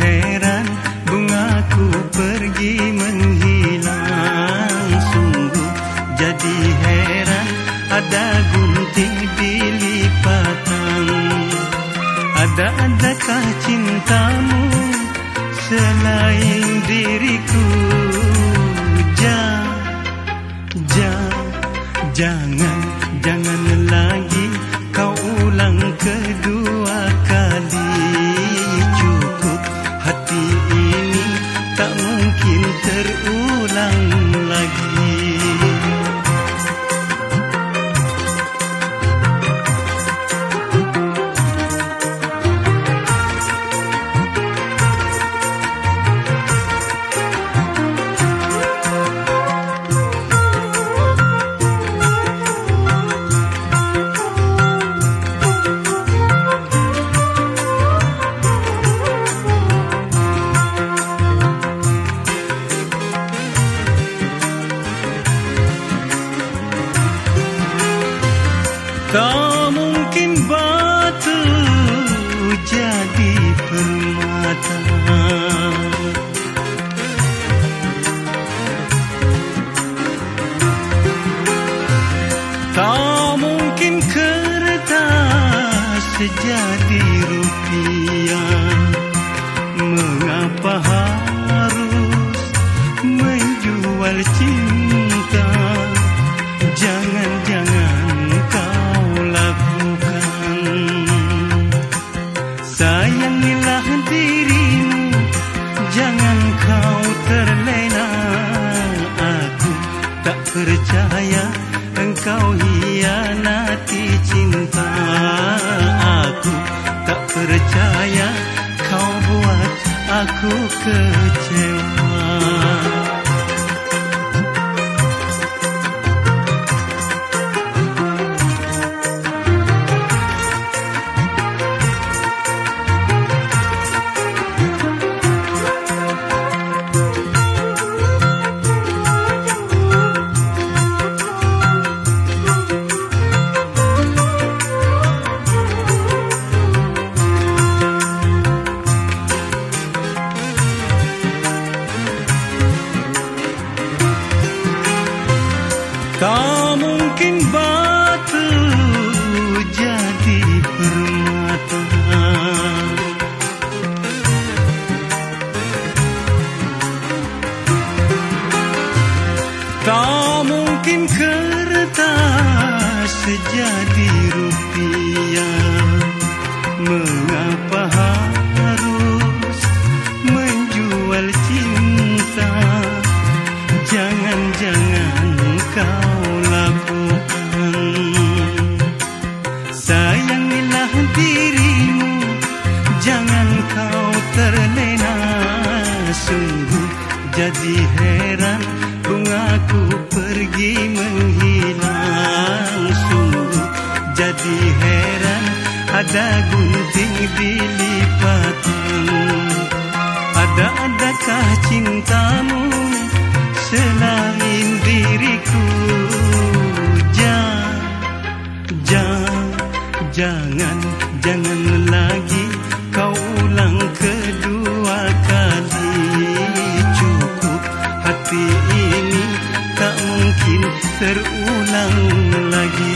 heran bunga pergi menghilang. Sungguh jadi heran ada gunting dilipatan ada adakah cintamu selain di terulang Tak mungkin batu jadi permata. Tak mungkin kertas jadi rupiah. Mengapa harus menjual cinta Sayangilah dirimu. Jangan kau terlena. Aku tak percaya Engkau hianati cinta. Aku tak percaya Kau buat aku kecewa Tak mungkin batu jadi permata. Tak mungkin kertas jadi rupiah Sungguh jadi heran Bungaku pergi menghilang. Sungguh jadi heran Ada gunting dilipatan Ada adakah cintamu selain diriku? Jangan, jangan, jangan, jangan lagi kau ulang kedua ini tak mungkin terulang lagi